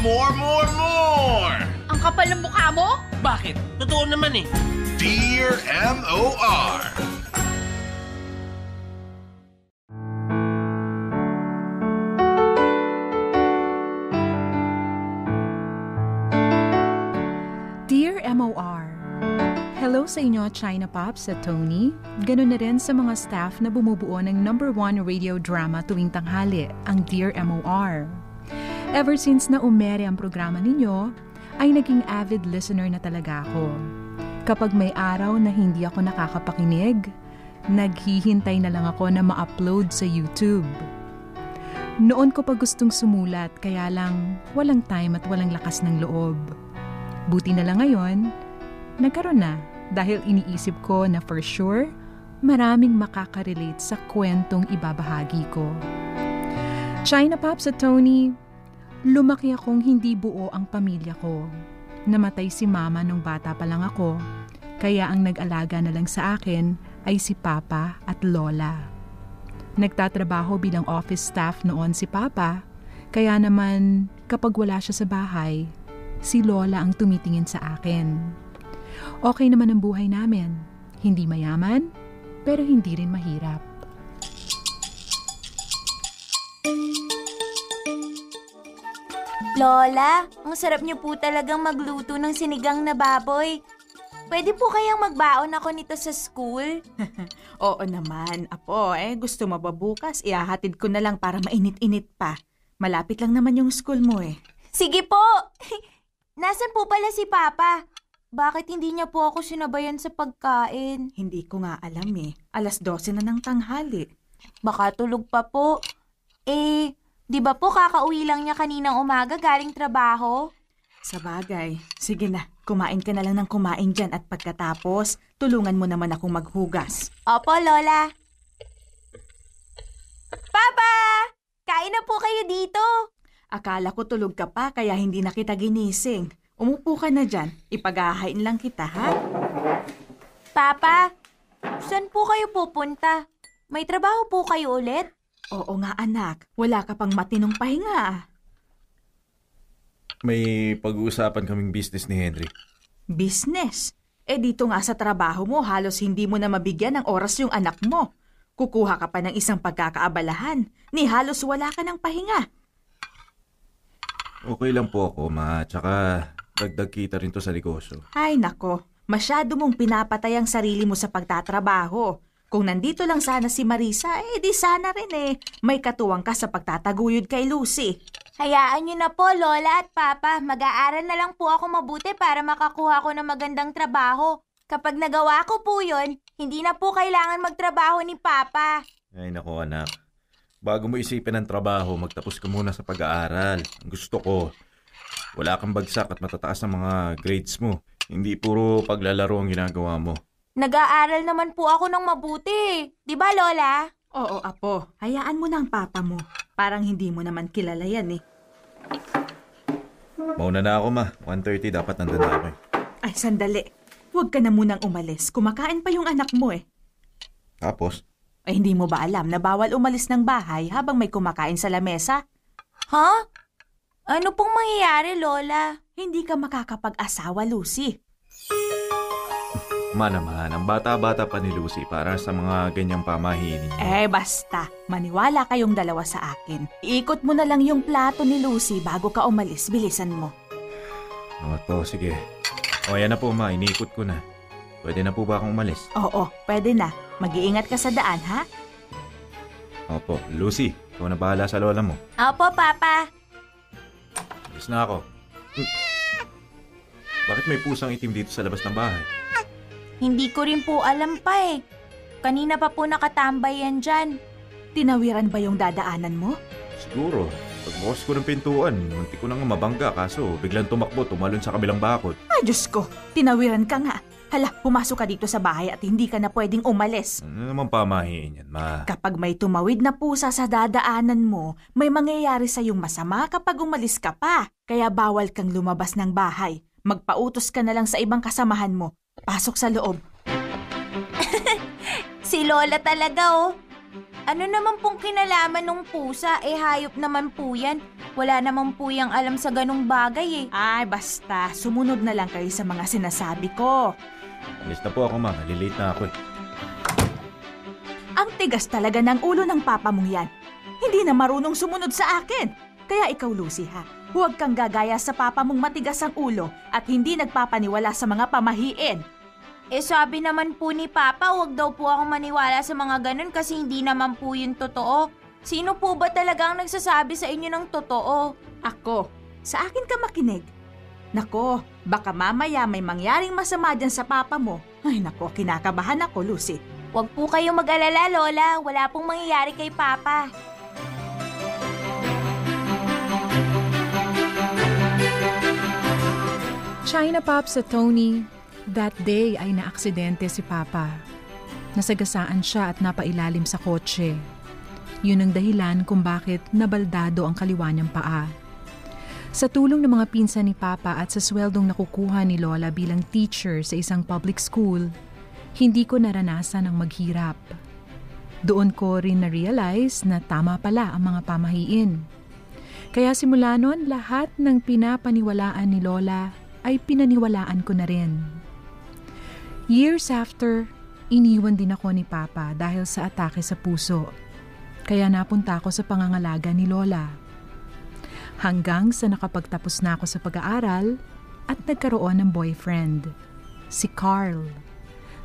more, more, more! Ang kapal ng mukha mo? Bakit? Totoo naman eh. Dear M.O.R. Dear MOR, Hello sa inyo China Pops at Tony. Ganun na rin sa mga staff na bumubuo ng number one radio drama tuwing tanghali, ang Dear MOR. Ever since na umere ang programa ninyo, ay naging avid listener na talaga ako. Kapag may araw na hindi ako nakakapakinig, naghihintay na lang ako na ma-upload sa YouTube. Noon ko pa gustong sumulat kaya lang walang time at walang lakas ng loob. Buti na lang ngayon, nagkaroon na dahil iniisip ko na for sure, maraming makaka-relate sa kwentong ibabahagi ko. China Pops at Tony, lumaki akong hindi buo ang pamilya ko. Namatay si mama nung bata pa lang ako, kaya ang nag-alaga na lang sa akin ay si papa at lola. Nagtatrabaho bilang office staff noon si papa, kaya naman kapag wala siya sa bahay, si Lola ang tumitingin sa akin. Okay naman ang buhay namin. Hindi mayaman, pero hindi rin mahirap. Lola, ang sarap niyo po talagang magluto ng sinigang na baboy. Pwede po kayang magbaon ako nito sa school? Oo naman, apo, eh gusto mo ba bukas? Ihahatid ko na lang para mainit-init pa. Malapit lang naman yung school mo eh. Sige po! Nasaan po pala si Papa? Bakit hindi niya po ako sinabayan sa pagkain? Hindi ko nga alam eh. Alas 12 na ng tanghali. Baka tulog pa po. Eh, di ba po kakauwi lang niya kaninang umaga galing trabaho? Sa bagay, sige na, kumain ka na lang ng kumain dyan at pagkatapos, tulungan mo naman akong maghugas. Opo, Lola. Papa! Kain na po kayo dito. Akala ko tulog ka pa kaya hindi na kita ginising. Umupo ka na dyan, ipaghahain lang kita ha? Papa, saan po kayo pupunta? May trabaho po kayo ulit? Oo nga anak, wala ka pang matinong pahinga. May pag-uusapan kaming business ni Henry. Business? Eh dito nga sa trabaho mo, halos hindi mo na mabigyan ng oras yung anak mo. Kukuha ka pa ng isang pagkakaabalahan, ni halos wala ka ng pahinga. Okay lang po ako, ma. Tsaka dagdag kita rin to sa negosyo. Ay nako, masyado mong pinapatay ang sarili mo sa pagtatrabaho. Kung nandito lang sana si Marisa, eh di sana rin eh. May katuwang ka sa pagtataguyod kay Lucy. Hayaan niyo na po, Lola at Papa. Mag-aaral na lang po ako mabuti para makakuha ko ng magandang trabaho. Kapag nagawa ko po yun, hindi na po kailangan magtrabaho ni Papa. Ay nako anak. Bago mo isipin ang trabaho, magtapos ka muna sa pag-aaral. Ang gusto ko, wala kang bagsak at matataas ang mga grades mo. Hindi puro paglalaro ang ginagawa mo. Nag-aaral naman po ako ng mabuti. Di ba, Lola? Oo, apo. Hayaan mo na ang papa mo. Parang hindi mo naman kilala yan eh. Mauna na ako, ma. 1.30 dapat nandun na ako eh. Ay, sandali. Huwag ka na munang umalis. Kumakain pa yung anak mo eh. Tapos, Ay, hindi mo ba alam na bawal umalis ng bahay habang may kumakain sa lamesa? Ha? Ano pong mangyayari, Lola? Hindi ka makakapag-asawa, Lucy. Ma naman, ang bata-bata pa ni Lucy para sa mga ganyang pamahiin ninyo. Eh, basta. Maniwala kayong dalawa sa akin. Iikot mo na lang yung plato ni Lucy bago ka umalis. Bilisan mo. O po, sige. O, yan na po, ma. Iniikot ko na. Pwede na po ba akong umalis? Oo, pwede na. Mag-iingat ka sa daan, ha? Opo. Lucy, ikaw na bahala sa lola mo. Opo, Papa. Alis na ako. Hmm. Bakit may pusang itim dito sa labas ng bahay? Hindi ko rin po alam pa eh. Kanina pa po nakatambay yan dyan. Tinawiran ba yung dadaanan mo? Siguro. Pagbukas ko ng pintuan, munti ko na nga mabangga kaso biglang tumakbo, tumalon sa kabilang bakod. Ay, Diyos ko. Tinawiran ka nga. Hala, pumasok ka dito sa bahay at hindi ka na pwedeng umalis. Ano naman pamahiin yan, ma? Kapag may tumawid na pusa sa dadaanan mo, may mangyayari sa iyong masama kapag umalis ka pa. Kaya bawal kang lumabas ng bahay. Magpautos ka na lang sa ibang kasamahan mo. Pasok sa loob. Si Lola talaga oh. Ano naman pong kinalaman nung pusa? Eh hayop naman po yan. Wala naman po yung alam sa ganong bagay eh. Ay, basta. Sumunod na lang kayo sa mga sinasabi ko. Alis na po ako, ma. Malilate na ako eh. Ang tigas talaga ng ulo ng papa mong yan. Hindi na marunong sumunod sa akin. Kaya ikaw, Lucy, ha? Huwag kang gagaya sa papa mong matigas ang ulo at hindi nagpapaniwala sa mga pamahiin. Eh sabi naman po ni Papa, wag daw po ako maniwala sa mga ganun kasi hindi naman po yun totoo. Sino po ba talagang nagsasabi sa inyo ng totoo? Ako, sa akin ka makinig. Nako, baka mamaya may mangyaring masama dyan sa papa mo. Ay nako, kinakabahan ako, Lucy. Wag po kayong mag-alala, Lola. Wala pong mangyayari kay Papa. China Pop sa Tony, that day ay naaksidente si Papa. Nasagasaan siya at napailalim sa kotse. Yun ang dahilan kung bakit nabaldado ang kaliwa niyang paa. Sa tulong ng mga pinsan ni Papa at sa sweldong nakukuha ni Lola bilang teacher sa isang public school, hindi ko naranasan ang maghirap. Doon ko rin na-realize na tama pala ang mga pamahiin. Kaya simula noon, lahat ng pinapaniwalaan ni Lola ay pinaniwalaan ko na rin. Years after, iniwan din ako ni Papa dahil sa atake sa puso. Kaya napunta ako sa pangangalaga ni Lola. Hanggang sa nakapagtapos na ako sa pag-aaral at nagkaroon ng boyfriend, si Carl.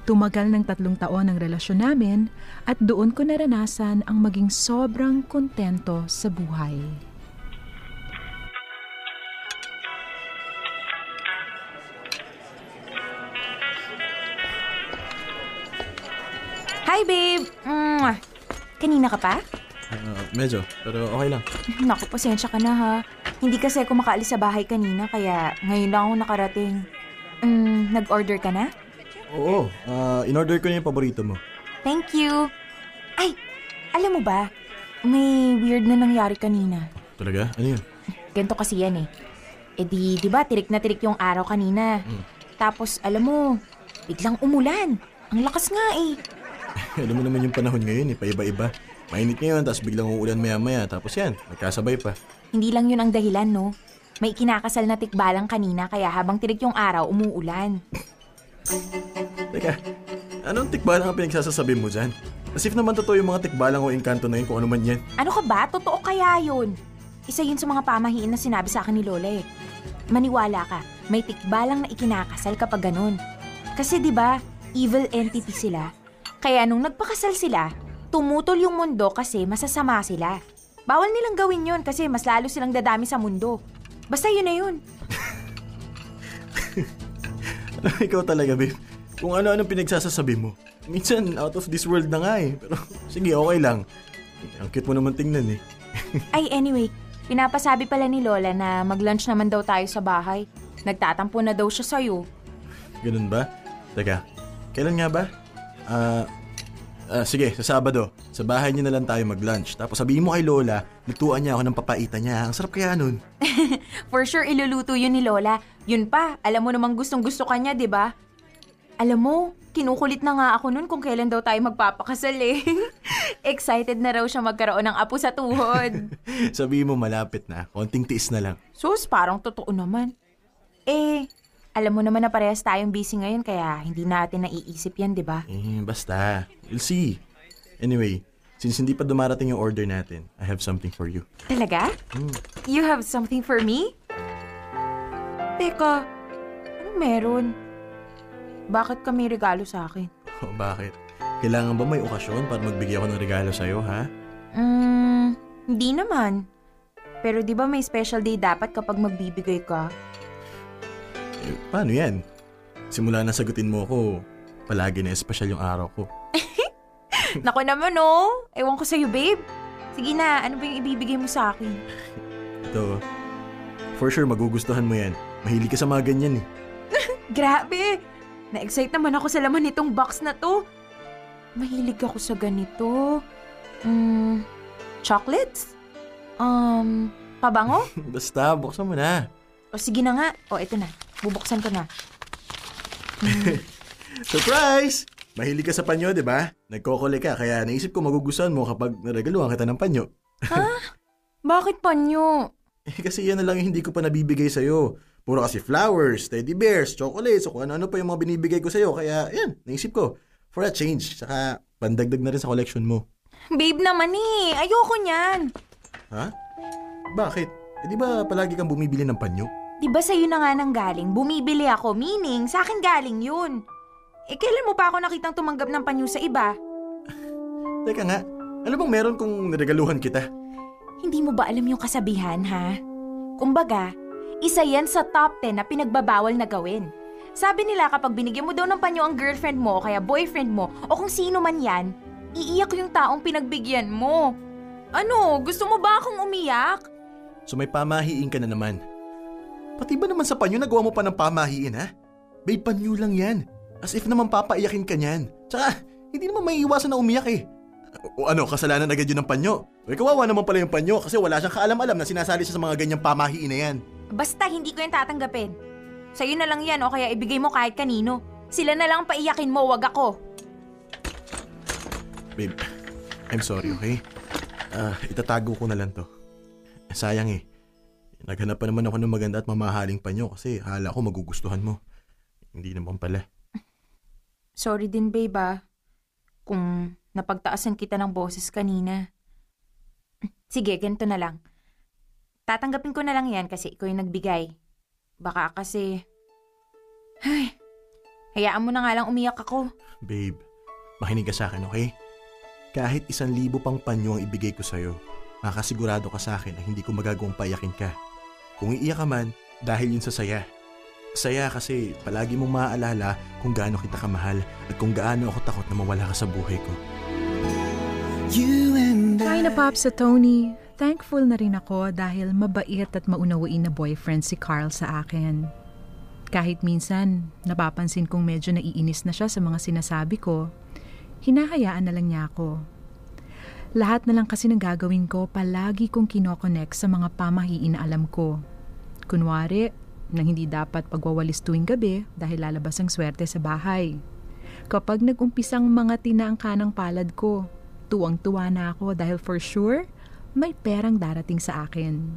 Tumagal ng tatlong taon ang relasyon namin at doon ko naranasan ang maging sobrang kontento sa buhay. Hi, babe! Mwah. Kanina ka pa? Ah, medyo, pero okay lang. Naku, pasensya ka na ha. Hindi kasi ako makaalis sa bahay kanina kaya ngayon lang ako nakarating. Mm, nag-order ka na? Oo, ah, in-order ko na yung paborito mo. Thank you. Ay, alam mo ba? May weird na nangyari kanina. Talaga? Ano yun? Ganito kasi yan eh. E di, di ba, tirik na tirik yung araw kanina. Tapos, alam mo, biglang umulan. Ang lakas nga eh. Alam mo naman yung panahon ngayon, eh, paiba-iba. Mainit ngayon, tapos biglang uulan maya-maya, tapos yan, nagkasabay pa. Hindi lang yun ang dahilan, no? May kinakasal na tikbalang kanina kaya habang tirik yung araw, umuulan. Teka, anong tikbalang ang pinagsasasabi mo dyan? As if naman totoo yung mga tikbalang o engkanto na yun kung ano man yan. Ano ka ba? Totoo kaya yun? Isa yun sa mga pamahiin na sinabi sa akin ni Lola eh. Maniwala ka, may tikbalang na ikinakasal kapag ganun. Kasi 'di ba, evil entity sila. Kaya nung nagpakasal sila, tumutol yung mundo kasi masasama sila. Bawal nilang gawin yun kasi mas lalo silang dadami sa mundo. Basta yun na yun. Ikaw talaga, babe. Kung ano-ano pinagsasasabi mo. Minsan, out of this world na nga eh. Pero sige, okay lang. Ang cute mo naman tingnan eh. Ay anyway, pinapasabi pala ni Lola na mag-lunch naman daw tayo sa bahay. Nagtatampo na daw siya sa'yo. Ganun ba? Teka, kailan nga ba? Ah, ah, sige, sa Sabado. Sa bahay niya na lang tayo mag-lunch. Tapos sabihin mo kay Lola, lutuan niya ako ng papaita niya. Ang sarap kaya nun. For sure, iluluto yun ni Lola. Yun pa, alam mo namang gustong gusto kanya, di ba? Alam mo, kinukulit na nga ako nun kung kailan daw tayo magpapakasal eh. Excited na raw siya magkaroon ng apo sa tuhod. sabihin mo malapit na. Konting tiis na lang. Sus, parang totoo naman. Eh, alam mo naman na parehas tayong busy ngayon kaya hindi natin naiisip yan, di ba? Eh, basta. You'll see. Anyway, since hindi pa dumarating yung order natin, I have something for you. Talaga? You have something for me? Teka, anong meron? Bakit ka may regalo sa akin? Oh, bakit? Kailangan ba may okasyon para magbigay ako ng regalo sa'yo, ha? Mm, hindi naman. Pero di ba may special day dapat kapag magbibigay ka? Eh, paano yan? Simula na sagutin mo ako, palagi na espesyal yung araw ko. Nako naman oh. Ewan ko sa'yo, babe. Sige na, ano ba yung ibibigay mo sa akin? Ito, for sure magugustuhan mo yan. Mahilig ka sa mga ganyan eh. Grabe! Na-excite naman ako sa laman nitong box na to. Mahilig ako sa ganito. Mm, chocolates? Um, pabango? Basta, buksan mo na. O sige na nga. O, ito na. Bubuksan ko na. Surprise! Mahilig ka sa panyo, di ba? Nagkokole ka, kaya naisip ko magugustuhan mo kapag naregaluhan kita ng panyo. Bakit panyo? Eh, kasi yan na lang yung hindi ko pa nabibigay sa'yo. Puro kasi flowers, teddy bears, chocolates, o kung ano-ano pa yung mga binibigay ko sa'yo. Kaya, yan, naisip ko. For a change. Saka, pandagdag na rin sa collection mo. Babe naman eh. Ayoko niyan. Ha? Bakit? Eh, di ba palagi kang bumibili ng panyo? Di ba sa'yo na nga nang galing? Bumibili ako, meaning sa akin galing yun. Eh, kailan mo pa ako nakitang tumanggap ng panyo sa iba? Teka nga, ano bang meron kung niregaluhan kita? Hindi mo ba alam yung kasabihan, ha? Kumbaga, isa yan sa top 10 na pinagbabawal na gawin. Sabi nila kapag binigyan mo daw ng panyo ang girlfriend mo o kaya boyfriend mo o kung sino man yan, iiyak yung taong pinagbigyan mo. Ano, gusto mo ba akong umiyak? So may pamahiin ka na naman. Pati ba naman sa panyo nagawa mo pa ng pamahiin ha? Babe, panyo lang yan. As if naman papaiyakin ka niyan. Tsaka, hindi naman may iwasan na umiyak eh. O ano, kasalanan agad yun ng panyo. O kawawa naman pala yung panyo kasi wala siyang kaalam-alam na sinasali siya sa mga ganyang pamahiin na yan. Basta hindi ko yan tatanggapin. Sa'yo na lang yan o kaya ibigay mo kahit kanino. Sila na lang paiyakin mo, wag ako. Babe, I'm sorry, okay? Ah, itatago ko na lang to. Sayang eh. Naghanap pa naman ako ng maganda at mamahaling panyo kasi hala ko magugustuhan mo. Hindi naman pala. Sorry din, babe ah. Kung napagtaasan kita ng boses kanina. Sige, ganito na lang. Tatanggapin ko na lang yan kasi ikaw yung nagbigay. Baka kasi... Ay, hayaan mo na nga lang umiyak ako. Babe, makinig ka sa akin, okay? Kahit isang libo pang panyo ang ibigay ko sa'yo, makasigurado ka sa akin na hindi ko magagawang payakin ka. Kung iiyak ka man, dahil yun sa saya. Saya kasi palagi mong maaalala kung gaano kita kamahal at kung gaano ako takot na mawala ka sa buhay ko. China Pops sa Tony. Thankful na rin ako dahil mabait at maunawain na boyfriend si Carl sa akin. Kahit minsan, napapansin kong medyo naiinis na siya sa mga sinasabi ko, hinahayaan na lang niya ako. Lahat na lang kasi ng gagawin ko, palagi kong kinokonek sa mga pamahiin alam ko. Kunwari, nang hindi dapat pagwawalis tuwing gabi dahil lalabas ang swerte sa bahay. Kapag nag-umpisang mga tina ang kanang palad ko, tuwang-tuwa na ako dahil for sure, may perang darating sa akin.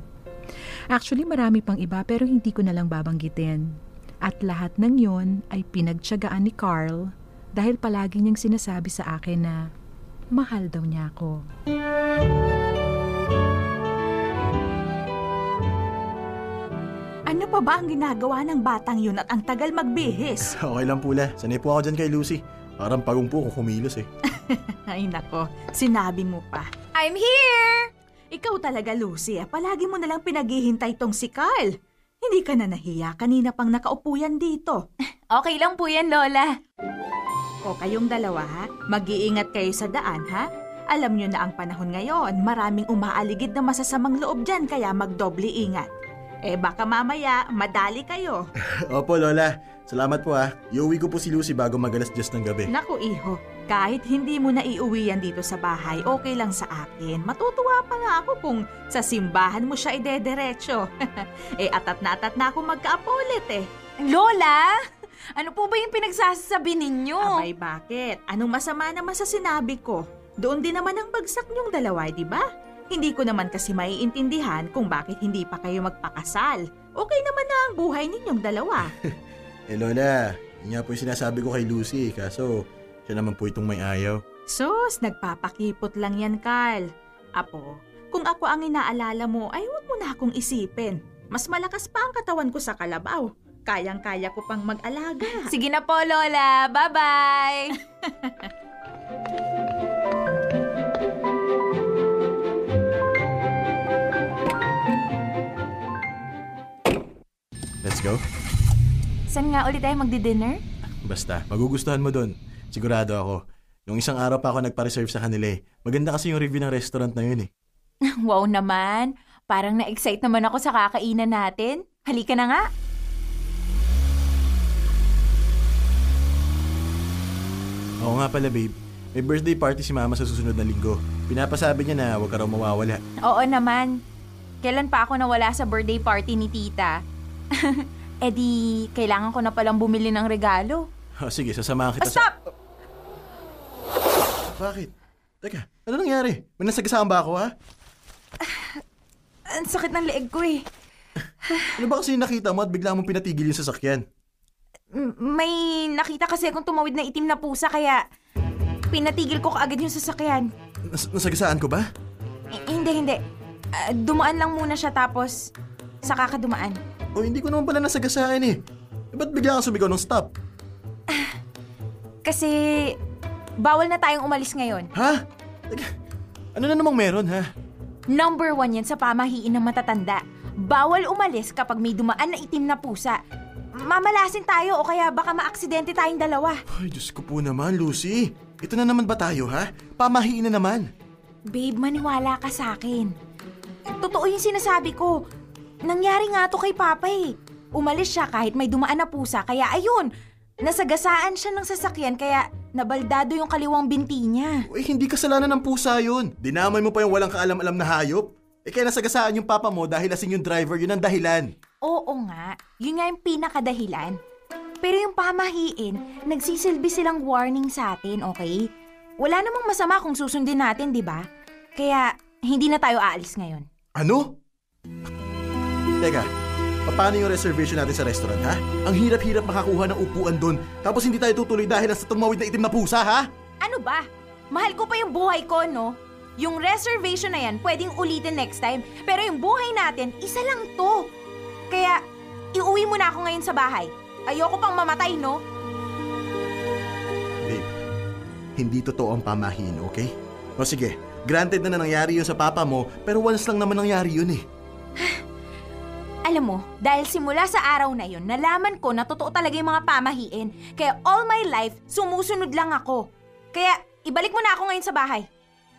Actually, marami pang iba pero hindi ko na lang babanggitin. At lahat ng yon ay pinagtyagaan ni Carl dahil palagi niyang sinasabi sa akin na mahal daw niya ako. Ano pa ba ang ginagawa ng batang yun at ang tagal magbihis? Okay lang pula, sanay po ako dyan kay Lucy. Parang pagong po kung kumilos eh. Ay nako, sinabi mo pa. I'm here! Ikaw talaga, Lucy. ah. Palagi mo nalang pinaghihintay tong si Carl. Hindi ka na nahiya. Kanina pang nakaupo yan dito. Okay lang po yan, Lola. O kayong dalawa, ha? Mag-iingat kayo sa daan, ha? Alam nyo na ang panahon ngayon, maraming umaaligid na masasamang loob dyan, kaya magdoble ingat. Eh baka mamaya, madali kayo. Opo, Lola. Salamat po ah. Iuwi ko po si Lucy bago magalas just ng gabi. Naku, iho. Kahit hindi mo na iuwi yan dito sa bahay, okay lang sa akin. Matutuwa pa nga ako kung sa simbahan mo siya idederecho. eh, atat na atat na ako magkaapo ulit eh. Lola? Ano po ba yung pinagsasabi ninyo? Abay, bakit? Anong masama naman sa sinabi ko? Doon din naman ang bagsak niyong dalawa, di ba? Hindi ko naman kasi maiintindihan kung bakit hindi pa kayo magpakasal. Okay naman na ang buhay ninyong dalawa. Eh Lola, yun nga po yung sinasabi ko kay Lucy. Kaso, siya naman po itong may ayaw. Sus, nagpapakipot lang yan, Carl. Apo, kung ako ang inaalala mo, ay huwag mo na akong isipin. Mas malakas pa ang katawan ko sa kalabaw. Kayang-kaya ko pang mag-alaga. Sige na po, Lola. Bye-bye! Let's go. Saan nga ulit tayo magdi-dinner? Basta, magugustuhan mo dun. Sigurado ako. Yung isang araw pa ako nagpa-reserve sa kanila eh. Maganda kasi yung review ng restaurant na yun eh. Wow naman. Parang na-excite naman ako sa kakainan natin. Halika na nga. Oo nga pala babe. May birthday party si mama sa susunod na linggo. Pinapasabi niya na huwag ka raw mawawala. Oo naman. Kailan pa ako nawala sa birthday party ni tita? eh di, kailangan ko na palang bumili ng regalo. Oh, sige, sasamahan Ah, kita stop! Bakit? Teka, ano nangyari? May nasagasaan ba ako ha? Ang sakit ng leeg ko eh. Ano ba kasi nakita mo at bigla mong pinatigil yung sasakyan? May nakita kasi akong tumawid na itim na pusa kaya pinatigil ko kaagad yung sasakyan. Nas- nasagasaan ko ba? Eh, hindi, hindi. Ah, dumaan lang muna siya tapos saka ka dumaan. O hindi ko naman pala nasagasaan eh. Eh, ba't bigla kang sumigaw ng stop? Kasi bawal na tayong umalis ngayon. Ha? Teka, ano na namang meron ha? Number one yan sa pamahiin ng matatanda. Bawal umalis kapag may dumaan na itim na pusa. Mamalasin tayo o kaya baka maaksidente tayong dalawa. Ay, Diyos ko po naman, Lucy. Ito na naman ba tayo, ha? Pamahiin na naman. Babe, maniwala ka sa akin. Totoo yung sinasabi ko. Nangyari nga to kay Papa eh. Umalis siya kahit may dumaan na pusa, kaya ayun, nasagasaan siya ng sasakyan kaya nabaldado yung kaliwang binti niya. Uy, hindi kasalanan ng pusa yun. Dinamay mo pa yung walang kaalam-alam na hayop. Eh kaya nasagasaan yung papa mo dahil lasing yung driver, yun ang dahilan. Oo nga, yun nga yung pinakadahilan. Pero yung pamahiin, nagsisilbi silang warning sa atin, okay? Wala namang masama kung susundin natin, di ba? Kaya, hindi na tayo aalis ngayon. Ano? Teka, paano yung reservation natin sa restaurant, ha? Ang hirap-hirap makakuha ng upuan doon, tapos hindi tayo tutuloy dahil sa tumawid na itim na pusa, ha? Ano ba? Mahal ko pa yung buhay ko, no? Yung reservation na yan, pwedeng ulitin next time. Pero yung buhay natin, isa lang to. Kaya, iuwi mo na ako ngayon sa bahay. Ayoko pang mamatay, no? Babe, hindi totoo ang pamahiin, okay? O sige, granted na na nangyari yun sa papa mo, pero once lang naman nangyari yun eh. Alam mo, dahil simula sa araw na yun, nalaman ko na totoo talaga yung mga pamahiin. Kaya all my life, sumusunod lang ako. Kaya, ibalik mo na ako ngayon sa bahay.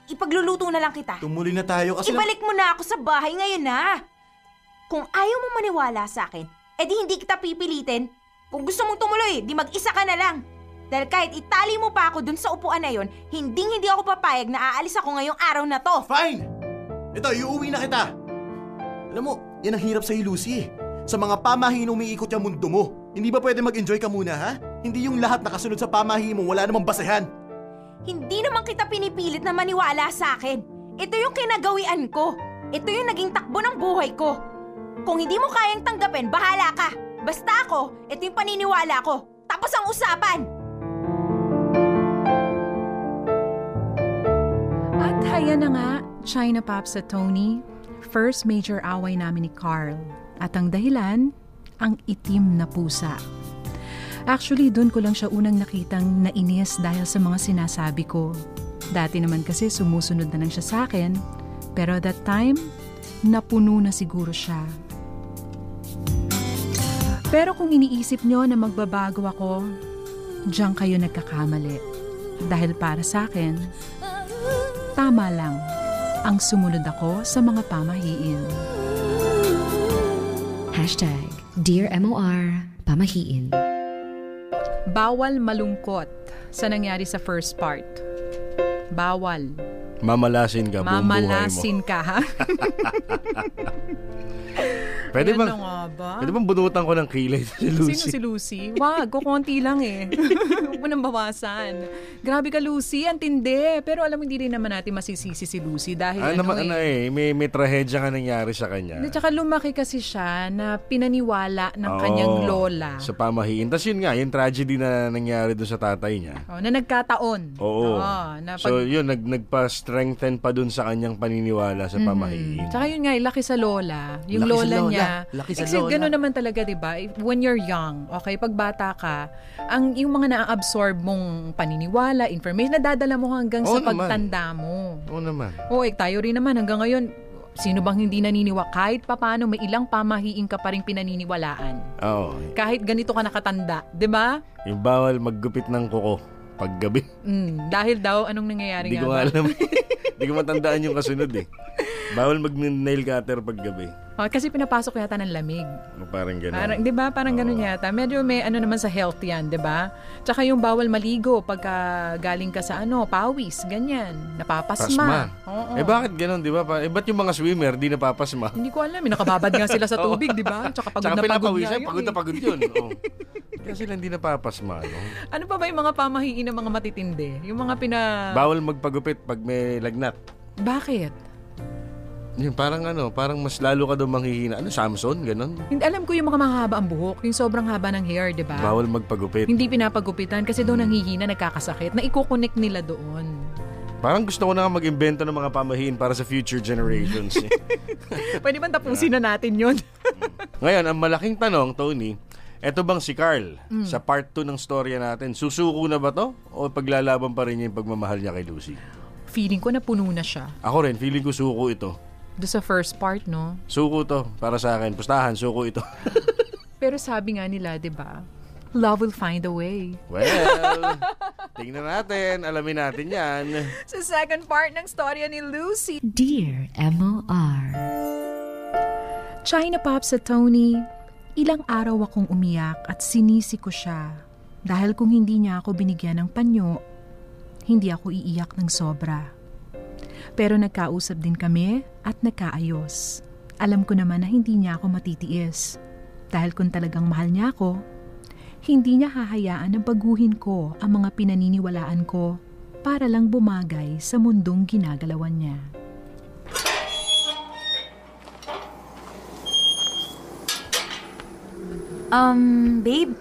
Ipagluluto na lang kita. Tumuloy na tayo kasi... Ibalik mo na ako sa bahay ngayon na. Kung ayaw mo maniwala sa akin, edi hindi kita pipilitin. Kung gusto mong tumuloy, di mag-isa ka na lang. Dahil kahit itali mo pa ako dun sa upuan na yon, hindi hindi ako papayag na aalis ako ngayong araw na to. Fine! Ito, iuwi na kita! Alam mo, yan ang hirap sa'yo, Lucy. Sa mga pamahiin umiikot yung mundo mo. Hindi ba pwede mag-enjoy ka muna, ha? Hindi yung lahat nakasunod sa pamahiin mo, wala namang basehan. Hindi naman kita pinipilit na maniwala sa akin. Ito yung kinagawian ko. Ito yung naging takbo ng buhay ko. Kung hindi mo kayang tanggapin, bahala ka. Basta ako, ito yung paniniwala ko. Tapos ang usapan. At haya na nga, China Pops at Tony, first major away namin ni Carl. At ang dahilan, ang itim na pusa. Actually, doon ko lang siya unang nakitang nainis dahil sa mga sinasabi ko. Dati naman kasi sumusunod na lang siya sa akin, pero that time, napuno na siguro siya. Pero kung iniisip nyo na magbabago ako, diyan kayo nagkakamali. Dahil para sa akin, tama lang ang sumunod ako sa mga pamahiin. Hashtag Dear MOR Pamahiin. Bawal malungkot sa nangyari sa first part. Bawal. Mamalasin ka buong buhay mo. Mamalasin ka, ha? Pwede Ayan bang, na ba? pwede bang bunutan ko ng kilay si Lucy? Sino si Lucy? Wag, kukunti lang eh. Huwag mo nang bawasan. Grabe ka, Lucy. Ang tindi. Pero alam mo, hindi rin naman natin masisisi si Lucy dahil Ah, ano, naman, ano eh. eh, may, may trahedya nga nangyari sa kanya. At saka lumaki kasi siya na pinaniwala ng Oo, kanyang lola. Sa pamahiin. Tapos yun nga, yung tragedy na nangyari doon sa tatay niya. Oh, na nagkataon. Oo. na so pag- yun, nag, nagpa-strengthen pa dun sa kanyang paniniwala sa pamahiin. Tsaka yun nga, eh, laki sa lola. Yung Laki lola, lola. niya. Laki sa Kasi lola. gano'n naman talaga, di ba? If- When you're young, okay, pag bata ka, ang yung mga na-absorb mong paniniwala, information, nadadala mo hanggang Oo sa naman. pagtanda mo. Oo naman. Oo, eh, tayo rin naman hanggang ngayon, sino bang hindi naniniwa? Kahit papano, may ilang pamahiin ka pa rin pinaniniwalaan. Oo. Kahit ganito ka nakatanda, di ba? Yung bawal maggupit ng kuko paggabi. Mm, dahil daw, anong nangyayari Hindi nga ko ba? nga alam. Hindi ko matandaan yung kasunod eh. Bawal mag-nail cutter paggabi. Oh, kasi pinapasok yata ng lamig. O parang gano'n. Parang, 'di ba? Parang ganun yata. Medyo may ano naman sa health 'yan, 'di ba? Tsaka yung bawal maligo pagka galing ka sa ano, pawis, ganyan. Napapasma. Pasma. Oo. Eh bakit gano'n, di ba? Pa- Eh ba't yung mga swimmer di napapasma? Hindi ko alam, eh, nakababad nga sila sa tubig, 'di ba? Tsaka pagod Tsaka na pagod nga yun, pagod na eh. pagod yun. Oo. Kaya sila hindi napapasma, no? Ano pa ba yung mga pamahiin ng mga matitindi? Yung mga pina... Bawal magpagupit pag may lagnat. Bakit? Yun, parang ano, parang mas lalo ka daw manghihina. Ano, Samson? Ganon? Hindi alam ko yung mga mahaba ang buhok, yung sobrang haba ng hair, di ba? Bawal magpagupit. Hindi pinapagupitan kasi doon nanghihina, nagkakasakit, na iko-connect nila doon. Parang gusto ko na nga mag-invento ng mga pamahiin para sa future generations. eh. Pwede ba tapusin na natin yun? Ngayon, ang malaking tanong, Tony, eto bang si Carl, sa part 2 ng storya natin, susuko na ba to? O paglalaban pa rin niya yung pagmamahal niya kay Lucy? Feeling ko na puno na siya. Ako rin, feeling ko suko ito. Do sa first part, no? Suko to, para sa akin. Pustahan, suko ito. Pero sabi nga nila, di ba? Love will find a way. well, tingnan natin, alamin natin yan. Sa second part ng storya ni Lucy. Dear M.O.R. China Pop sa Tony, ilang araw akong umiyak at sinisi ko siya. Dahil kung hindi niya ako binigyan ng panyo, hindi ako iiyak ng sobra. Pero nagkausap din kami at nagkaayos. Alam ko naman na hindi niya ako matitiis. Dahil kung talagang mahal niya ako, hindi niya hahayaan na baguhin ko ang mga pinaniniwalaan ko para lang bumagay sa mundong ginagalawan niya. Um, babe,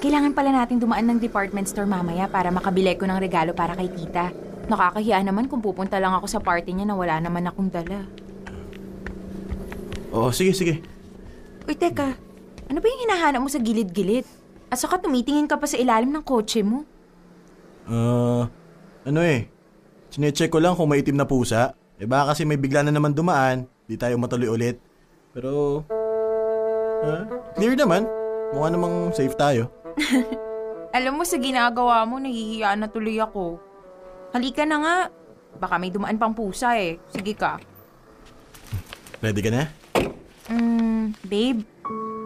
kailangan pala natin dumaan ng department store mamaya para makabili ko ng regalo para kay tita. Nakakahiya naman kung pupunta lang ako sa party niya na wala naman akong dala. Oo, sige, sige. Uy, teka. Ano ba yung hinahanap mo sa gilid-gilid? At saka tumitingin ka pa sa ilalim ng kotse mo. Ah, ano eh. Sinecheck ko lang kung may itim na pusa. Eh baka kasi may bigla na naman dumaan. Di tayo matuloy ulit. Pero, ah, clear naman. Mukha namang safe tayo. Alam mo, sa ginagawa mo, nahihiya na tuloy ako. Halika na nga. Baka may dumaan pang pusa eh. Sige ka. Ready ka na? Mm, babe,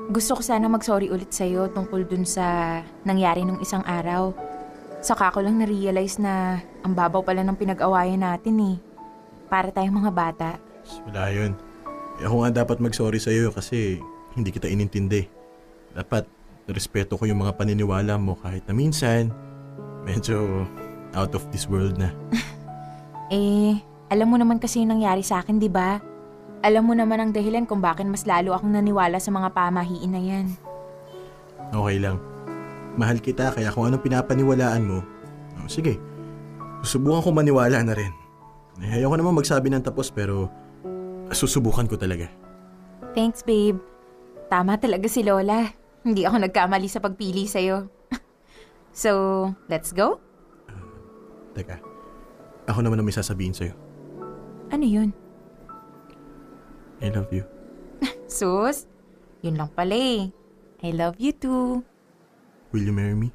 gusto ko sana mag-sorry ulit sa'yo tungkol dun sa nangyari nung isang araw. Saka ko lang na-realize na ang babaw pala ng pinag-awayan natin eh. Para tayong mga bata. Wala yun. Eh, ako nga dapat mag-sorry sa'yo kasi hindi kita inintindi. Dapat respeto ko yung mga paniniwala mo kahit na minsan medyo out of this world na. Eh, alam mo naman kasi yung nangyari sa akin, di ba? Alam mo naman ang dahilan kung bakit mas lalo akong naniwala sa mga pamahiin na yan. Okay lang. Mahal kita kaya kung anong pinapaniwalaan mo, oh, sige. Susubukan ko maniwala na rin. Eh, ayoko naman magsabi ng tapos pero susubukan ko talaga. Thanks, babe. Tama talaga si Lola. Hindi ako nagkamali sa pagpili sa'yo. so, let's go? Teka, ako naman ang may sasabihin sa'yo. Ano yun? I love you. Sus, yun lang pala eh. I love you too. Will you marry me?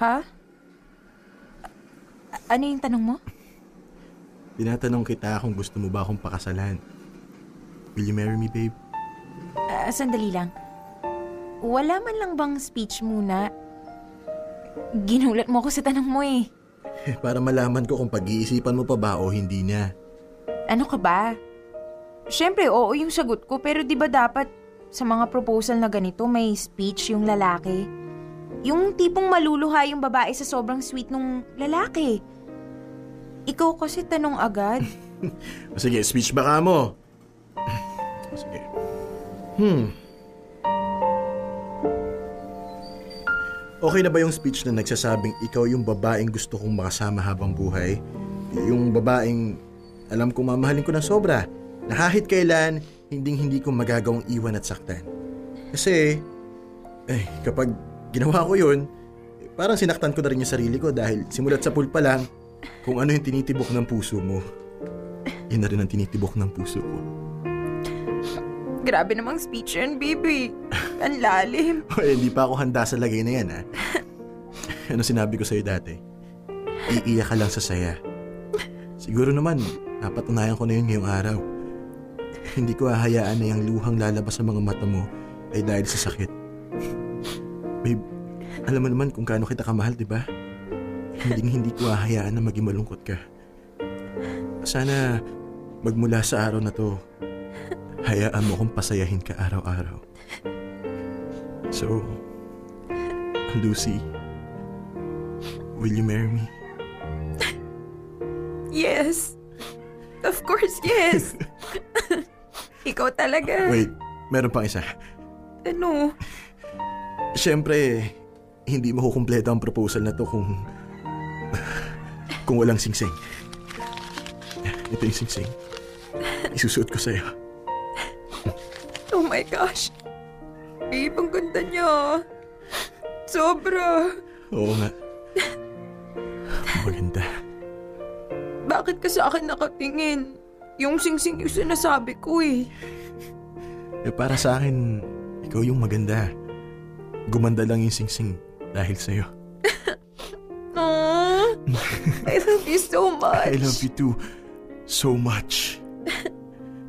Ha? A- ano yung tanong mo? Tinatanong kita kung gusto mo ba akong pakasalan. Will you marry me, babe? Ah, sandali lang. Wala man lang bang speech muna? Ginulat mo ako sa tanong mo eh. Para malaman ko kung pag-iisipan mo pa ba o hindi niya. Ano ka ba? Siyempre, oo yung sagot ko, pero di ba dapat sa mga proposal na ganito may speech yung lalaki? Yung tipong maluluha yung babae sa sobrang sweet nung lalaki. Ikaw kasi tanong agad. Sige, speech ba ka mo? Sige. Hmm. Okay na ba yung speech na nagsasabing ikaw yung babaeng gusto kong makasama habang buhay? Yung babaeng alam kong mamahalin ko ng sobra. Na kahit kailan, hinding-hindi ko magagawang iwan at saktan. Kasi, eh, kapag ginawa ko yun, parang sinaktan ko na rin yung sarili ko dahil simulat sa pool pa lang, kung ano yung tinitibok ng puso mo, yun na rin ang tinitibok ng puso ko. Grabe namang speech yan, baby. Ang lalim. Hindi pa ako handa sa lagay na yan, ha? ano sinabi ko sa'yo dati? Iiyak ka lang sa saya. Siguro naman, napatunayan ko na yun ngayong araw. Hindi ko hahayaan na yung luhang lalabas sa mga mata mo ay dahil sa sakit. Babe, alam mo naman kung gaano kita kamahal, di ba? Hindi hindi ko hahayaan na maging malungkot ka. Sana magmula sa araw na to, hayaan mo kong pasayahin ka araw-araw. So, Lucy, will you marry me? Yes. course, yes. Ikaw talaga. Wait, meron pang isa. Ano? Siyempre, hindi makukumpleto ang proposal na to kung... kung walang singsing. Ito yung singsing. Isusuot ko sa'yo. Oh my gosh. Babe, ang ganda niya. Sobra. Oo nga. Maganda. Bakit ka sa akin nakatingin? Yung sing-sing yung sinasabi ko eh. Eh, para sa akin, ikaw yung maganda. Gumanda lang yung singsing dahil sa'yo. Aww. I love you so much. I love you too. So much.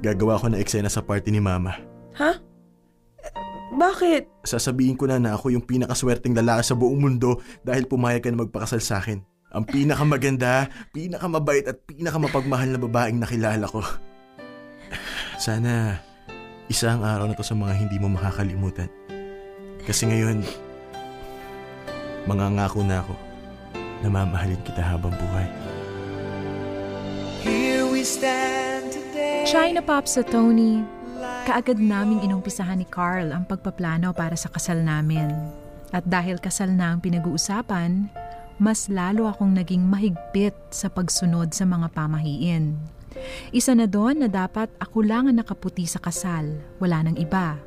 Gagawa ko na eksena sa party ni Mama. Ha? Bakit? Sasabihin ko na na ako yung pinakaswerteng lalaki sa buong mundo dahil pumayag ka na magpakasal sa akin. Ang pinakamaganda, pinakamabait at pinakamapagmahal na babaeng nakilala ko. Sana isa ang araw na to sa mga hindi mo makakalimutan. Kasi ngayon, mangangako na ako na mamahalin kita habang buhay. China Pop sa Tony, kaagad naming inumpisahan ni Carl ang pagpaplano para sa kasal namin. At dahil kasal na ang pinag-uusapan, mas lalo akong naging mahigpit sa pagsunod sa mga pamahiin. Isa na doon na dapat ako lang ang nakaputi sa kasal, wala nang iba.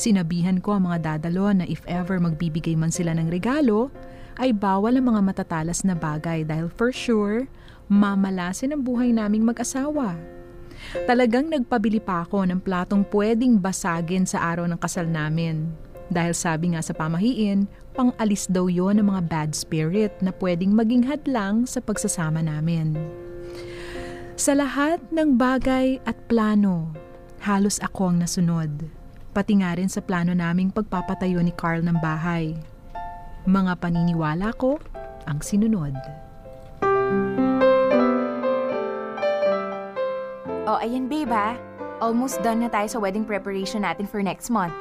Sinabihan ko ang mga dadalo na if ever magbibigay man sila ng regalo, ay bawal ang mga matatalas na bagay dahil for sure, mamalasin ang buhay naming mag-asawa. Talagang nagpabili pa ako ng platong pwedeng basagin sa araw ng kasal namin. Dahil sabi nga sa pamahiin, pang-alis daw yon ng mga bad spirit na pwedeng maging hadlang sa pagsasama namin. Sa lahat ng bagay at plano, halos ako ang nasunod. Pati nga rin sa plano naming pagpapatayo ni Carl ng bahay. Mga paniniwala ko ang sinunod. Oh, ayan babe ha. Almost done na tayo sa wedding preparation natin for next month.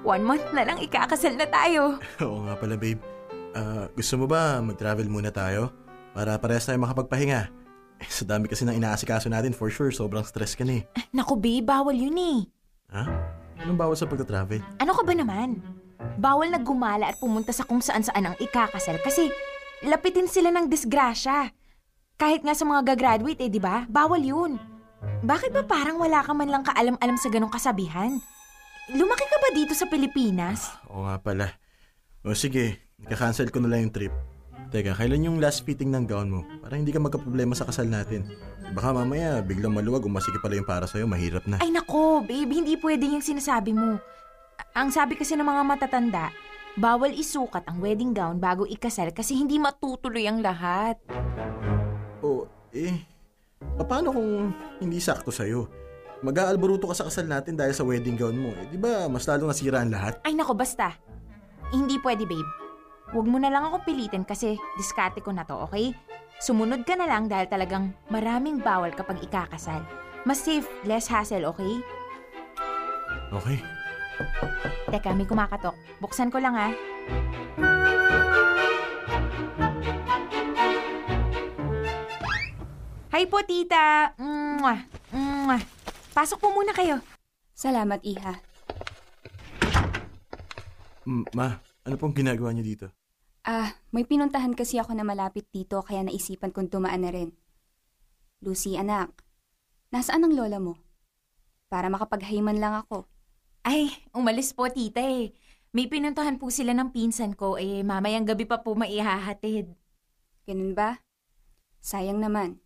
One month na lang ikakasal na tayo. Oo nga pala babe. Ah, gusto mo ba mag-travel muna tayo? Para parehas tayo makapagpahinga. Eh, sa dami kasi ng inaasikaso natin, for sure, sobrang stress ka na eh. Naku babe, bawal yun eh. Ha? Anong bawal sa pagka-travel? Ano ka ba naman? Bawal na gumala at pumunta sa kung saan saan ang ikakasal kasi lapitin sila ng disgrasya. Kahit nga sa mga gagraduate eh, di ba? Bawal yun. Bakit ba parang wala ka man lang kaalam-alam sa ganong kasabihan? Lumaki ka ba dito sa Pilipinas? Oo nga pala. O sige, ika-cancel ko na lang yung trip. Teka, kailan yung last fitting ng gown mo? Para hindi ka magka-problema sa kasal natin. Baka mamaya biglang maluwag o masiki pala yung para sa'yo, mahirap na. Ay nako, babe, hindi pwede yung sinasabi mo. Ang sabi kasi ng mga matatanda, bawal isukat ang wedding gown bago ikasal kasi hindi matutuloy ang lahat. O, eh, paano kung hindi sakto sa'yo? Mag-aalboruto ka sa kasal natin dahil sa wedding gown mo. Eh, di ba mas lalo nasira ang lahat? Ay nako, basta. Hindi pwede, babe. Huwag mo na lang ako pilitin kasi diskarte ko na to, okay? Sumunod ka na lang dahil talagang maraming bawal kapag ikakasal. Mas safe, less hassle, okay? Okay. Teka, may kumakatok. Buksan ko lang ah. Hi po, tita! Mwah! Mwah! Pasok po muna kayo. Salamat, Iha. Ma, ano pong ginagawa niyo dito? Ah, may pinuntahan kasi ako na malapit dito kaya naisipan kong tumaan na rin. Lucy, anak, nasaan ang lola mo? Para makapaghayman lang ako. Ay, umalis po, tita eh. May pinuntahan po sila ng pinsan ko eh mamayang gabi pa po maihahatid. Ganun ba? Sayang naman.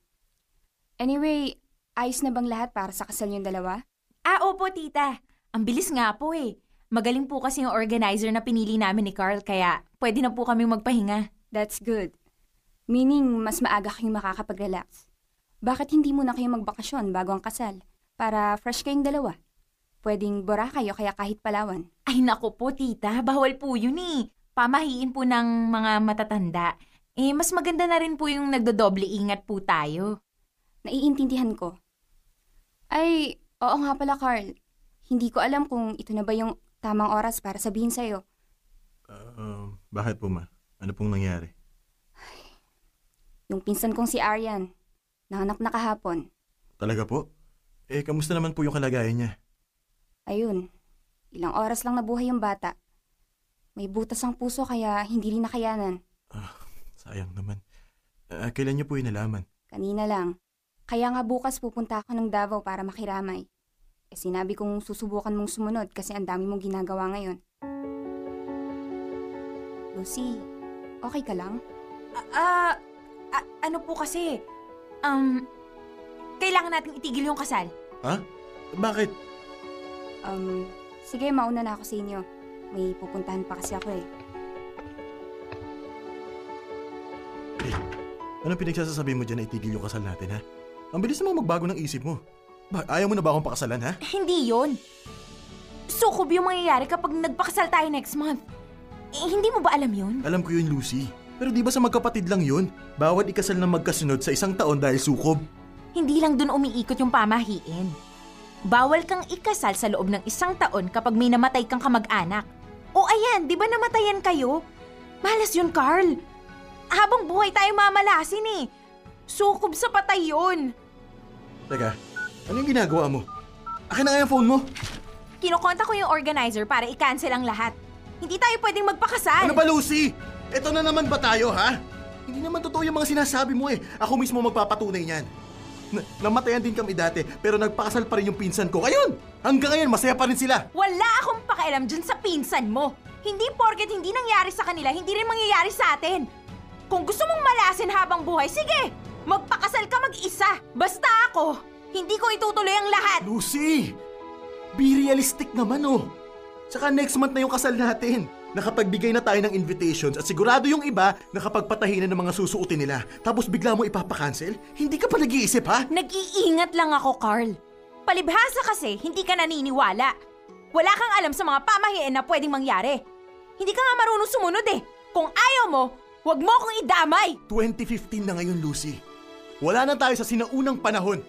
Anyway, ayos na bang lahat para sa kasal niyong dalawa? Ah, opo, tita. Ang bilis nga po eh. Magaling po kasi yung organizer na pinili namin ni Carl kaya pwede na po kami magpahinga. That's good. Meaning, mas maaga kayong makakapag-relax. Bakit hindi muna kayo magbakasyon bago ang kasal? Para fresh kayong dalawa. Pwedeng bora kayo kaya kahit Palawan. Ay nako po, tita. Bawal po yun eh. Pamahiin po ng mga matatanda. Eh, mas maganda na rin po yung nagdodoble ingat po tayo. Naiintindihan ko. Ay, oo nga pala, Carl. Hindi ko alam kung ito na ba yung tamang oras para sabihin sa'yo. Uh, bakit po ma? Ano pong nangyari? Yung pinsan kong si Aryan, nanganak na kahapon. Talaga po? Eh, kamusta naman po yung kalagayan niya? Ayun, ilang oras lang nabuhay yung bata. May butas ang puso kaya hindi rin nakayanan. Sayang naman. Ah, kailan niyo po yun nalaman? Kanina lang. Kaya nga bukas pupunta ako ng Davao para makiramay. Eh sinabi kong susubukan mong sumunod kasi ang dami mong ginagawa ngayon. Lucy, okay ka lang? Ah, ah, ano po kasi, um, kailangan nating itigil yung kasal. Ha? Bakit? Um, sige, mauna na ako sa inyo. May pupuntahan pa kasi ako eh. Anong pinagsasasabi mo dyan na itigil yung kasal natin, ha? Ang bilis naman magbago ng isip mo. Ba, ayaw mo na ba akong pakasalan, ha? Hindi yon. Sukob yung mangyayari kapag nagpakasal tayo next month. Eh, hindi mo ba alam yun? Alam ko yun, Lucy. Pero di ba sa magkapatid lang yun? Bawat ikasal na magkasunod sa isang taon dahil sukob. Hindi lang dun umiikot yung pamahiin. Bawal kang ikasal sa loob ng isang taon kapag may namatay kang kamag-anak. O ayan, di ba namatayan kayo? Malas yun, Carl. Habang buhay tayo mamalasin eh. Sukob sa patay yun. Teka, ano yung ginagawa mo? Akin na nga yung phone mo. Kinukonta ko yung organizer para i-cancel ang lahat. Hindi tayo pwedeng magpakasal. Ano ba, Lucy? Ito na naman ba tayo, ha? Hindi naman totoo yung mga sinasabi mo eh. Ako mismo magpapatunay niyan. Na- namatayan din kami dati, pero nagpakasal pa rin yung pinsan ko. Ayun! Hanggang ngayon, masaya pa rin sila. Wala akong pakialam dyan sa pinsan mo. Hindi porket hindi nangyari sa kanila, hindi rin mangyayari sa atin. Kung gusto mong malasin habang buhay, sige! Magpakasal ka mag-isa. Basta ako, hindi ko itutuloy ang lahat. Lucy! Be realistic naman oh. Tsaka next month na yung kasal natin. Nakapagbigay na tayo ng invitations at sigurado yung iba nakapagpatahinan ng mga susuotin nila. Tapos bigla mo ipapakancel? Hindi ka pa nag-iisip ha? Nag-iingat lang ako, Carl. Palibhasa kasi, hindi ka naniniwala. Wala kang alam sa mga pamahiin na pwedeng mangyari. Hindi ka nga marunong sumunod eh. Kung ayaw mo, wag mo akong idamay. 2015 na ngayon, Lucy. Wala na tayo sa sinaunang panahon.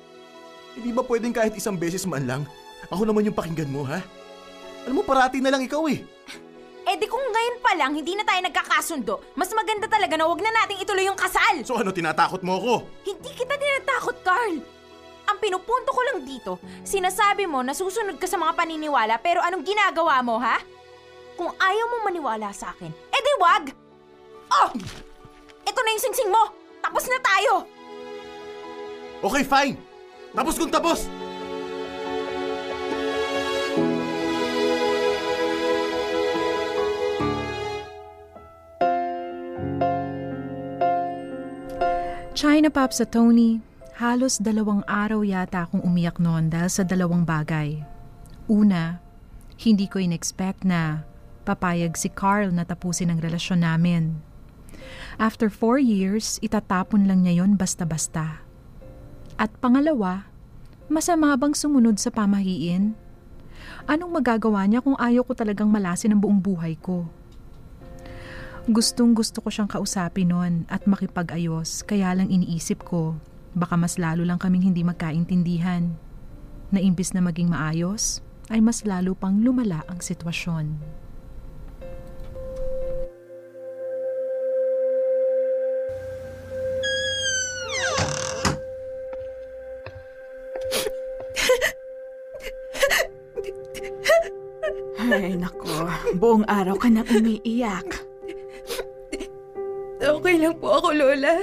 Hindi ba pwedeng kahit isang beses man lang? Ako naman yung pakinggan mo, ha? Alam mo, parati na lang ikaw eh. Eh di kung ngayon pa lang hindi na tayo nagkakasundo, mas maganda talaga na wag na nating ituloy yung kasal. So ano, tinatakot mo ako? Hindi kita tinatakot, Carl. Ang pinupunto ko lang dito, sinasabi mo na susunod ka sa mga paniniwala pero anong ginagawa mo, ha? Kung ayaw mo maniwala sa akin, eh di wag! Oh! Ito na yung singsing mo! Tapos na tayo! Okay, fine. Tapos kung tapos. China Pop sa Tony, halos dalawang araw yata akong umiyak noon dahil sa dalawang bagay. Una, hindi ko in-expect na papayag si Carl na tapusin ang relasyon namin. After four years, itatapon lang niya yon basta-basta. At pangalawa, masama bang sumunod sa pamahiin? Anong magagawa niya kung ayaw ko talagang malasin ang buong buhay ko? Gustong gusto ko siyang kausapin noon at makipag-ayos kaya lang iniisip ko baka mas lalo lang kaming hindi magkaintindihan. Na imbis na maging maayos, ay mas lalo pang lumala ang sitwasyon. Buong araw ka na umiiyak. Okay lang po ako, Lola.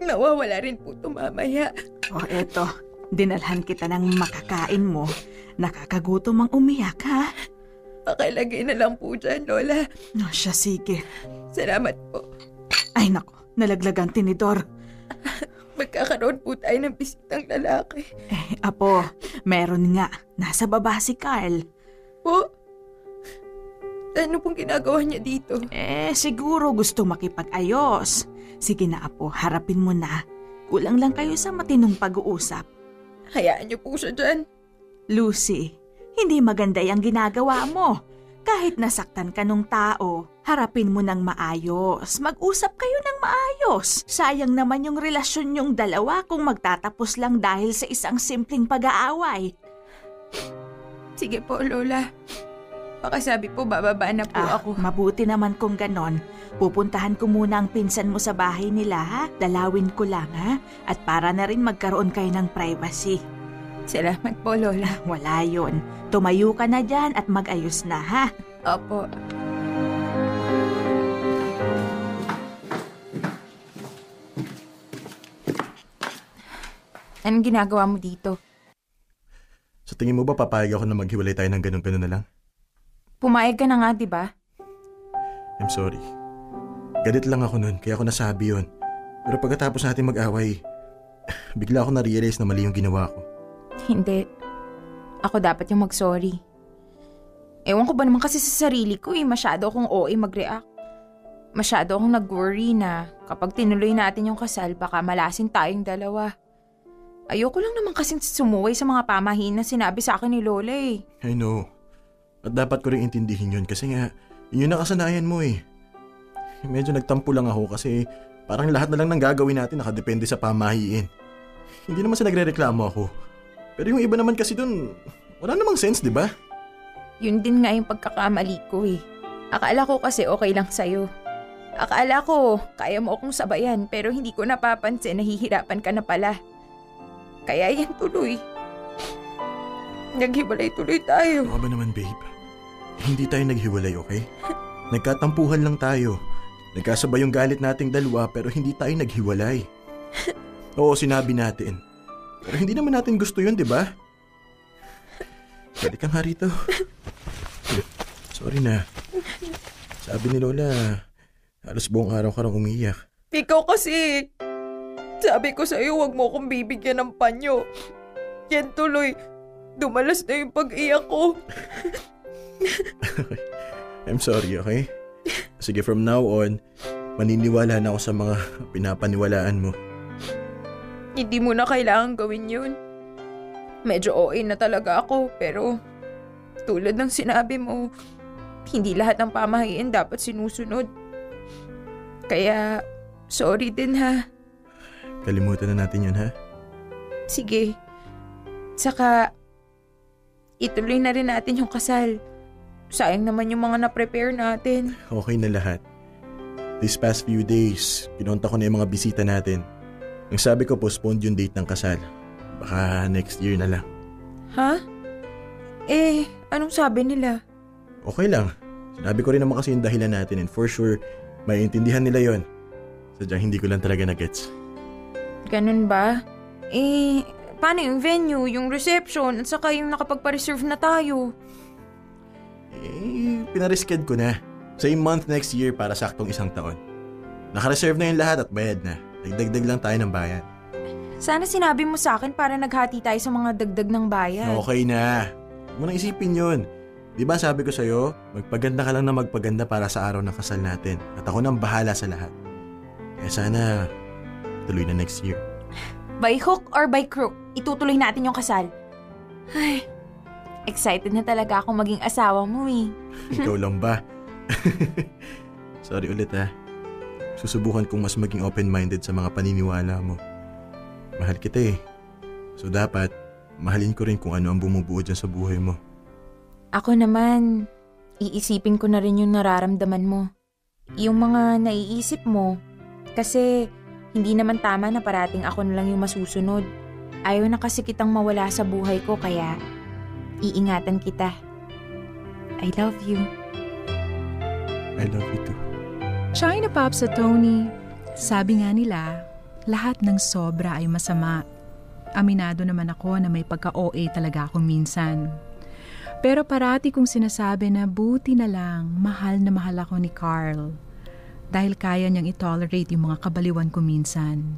Nawawala rin po ito mamaya. O eto, dinalhan kita ng makakain mo. Nakakagutom ang umiyak, ha? Pakilagay na lang po dyan, Lola. No, siya, sige. Salamat po. Ay, nako. Nalaglagang tinidor. Magkakaroon po tayo ng bisitang lalaki. Eh, apo, meron nga. Nasa baba si Carl. Po? Ano pong ginagawa niya dito? Eh, siguro gusto makipag-ayos. Sige na, apo. Harapin mo na. Kulang lang kayo sa matinong pag-uusap. Hayaan niyo po siya dyan. Lucy, hindi maganda yung ginagawa mo. Kahit nasaktan ka nung tao, harapin mo ng maayos. Mag-usap kayo ng maayos. Sayang naman yung relasyon yung dalawa kung magtatapos lang dahil sa isang simpleng pag-aaway. Sige po, Lola. Pakisabi po, bababa na po Ah, ako. mabuti naman kung ganon. Pupuntahan ko muna ang pinsan mo sa bahay nila, ha? Dalawin ko lang, ha? At para na rin magkaroon kayo ng privacy. Salamat po, Lola. Wala yun. Tumayo ka na dyan at mag-ayos na, ha? Opo. Anong ginagawa mo dito? Sa tingin mo ba papayag ako na maghiwalay tayo ng ganun-ganun na lang? Pumayag ka na nga, di ba? I'm sorry. Galit lang ako nun, kaya ako nasabi yun. Pero pagkatapos natin mag-away, bigla ako na-realize na mali yung ginawa ko. Hindi. Ako dapat yung mag-sorry. Ewan ko ba naman kasi sa sarili ko eh, masyado akong OA mag-react. Masyado akong nag-worry na kapag tinuloy natin yung kasal, baka malasin tayong dalawa. Ayoko lang naman kasing sumuway sa mga pamahiin na sinabi sa akin ni Lola eh. I know. At dapat ko rin intindihin yun kasi nga, yun yung nakasanayan mo eh. Medyo nagtampo lang ako kasi parang lahat na lang ng gagawin natin nakadepende sa pamahiin. Hindi naman sa nagre-reklamo ako. Pero yung iba naman kasi dun, wala namang sense, di ba? Yun din nga yung pagkakamali ko eh. Akala ko kasi okay lang sa'yo. Akala ko kaya mo akong sabayan pero hindi ko napapansin nahihirapan ka na pala. Kaya yan tuloy. Naghiwalay tuloy tayo. Ano ba naman, babe? Hindi tayo naghiwalay, okay? Nagkatampuhan lang tayo. Nagkasabay yung galit nating dalawa pero hindi tayo naghiwalay. Oo, sinabi natin. Pero hindi naman natin gusto yun, di ba? Pwede ka nga rito. Sorry na. Sabi ni Lola, halos buong araw ka rang umiyak. Ikaw kasi. Sabi ko sa'yo, huwag mo akong bibigyan ng panyo. Yan tuloy. Dumalas na yung pag-iyak ko. I'm sorry, okay? Sige, from now on, maniniwala na ako sa mga pinapaniwalaan mo. Hindi mo na kailangan gawin yun. Medyo OA na talaga ako, pero tulad ng sinabi mo, hindi lahat ng pamahiin dapat sinusunod. Kaya, sorry din ha. Kalimutan na natin yun, ha? Sige. Saka, ituloy na rin natin yung kasal. Sayang naman yung mga na-prepare natin. Okay na lahat. These past few days, pinunta ko na yung mga bisita natin. Ang sabi ko, postponed yung date ng kasal. Baka next year na lang. Ha? Eh, anong sabi nila? Okay lang. Sinabi ko rin naman kasi yung dahilan natin and for sure, maiintindihan nila yon. Sadyang hindi ko lang talaga na-gets. Ganun ba? Eh, paano yung venue, yung reception, at saka yung nakapagpa-reserve na tayo? Eh, pinarisked ko na. Same month next year para saktong isang taon. Nakareserve na yung lahat at bayad na. Dagdagdag lang tayo ng bayan. Sana sinabi mo sa akin para naghati tayo sa mga dagdag ng bayan. Okay na. Huwag mo nang isipin yun. Di ba sabi ko sa'yo, magpaganda ka lang na magpaganda para sa araw ng kasal natin. At ako nang bahala sa lahat. Kaya sana, tuloy na next year. By hook or by crook, itutuloy natin yung kasal. Ay, excited na talaga ako maging asawa mo eh. Ikaw lang ba? Sorry ulit ha. Susubukan kong mas maging open-minded sa mga paniniwala mo. Mahal kita eh. So dapat, mahalin ko rin kung ano ang bumubuo dyan sa buhay mo. Ako naman, iisipin ko na rin yung nararamdaman mo. Yung mga naiisip mo, kasi hindi naman tama na parating ako na lang yung masusunod. Ayaw na kasi kitang mawala sa buhay ko kaya iingatan kita. I love you. I love you too. China Pops at Tony, sabi nga nila, lahat ng sobra ay masama. Aminado naman ako na may pagka-OA talaga ako minsan. Pero parati kong sinasabi na buti na lang mahal na mahal ako ni Carl. Dahil kaya niyang itolerate yung mga kabaliwan ko minsan.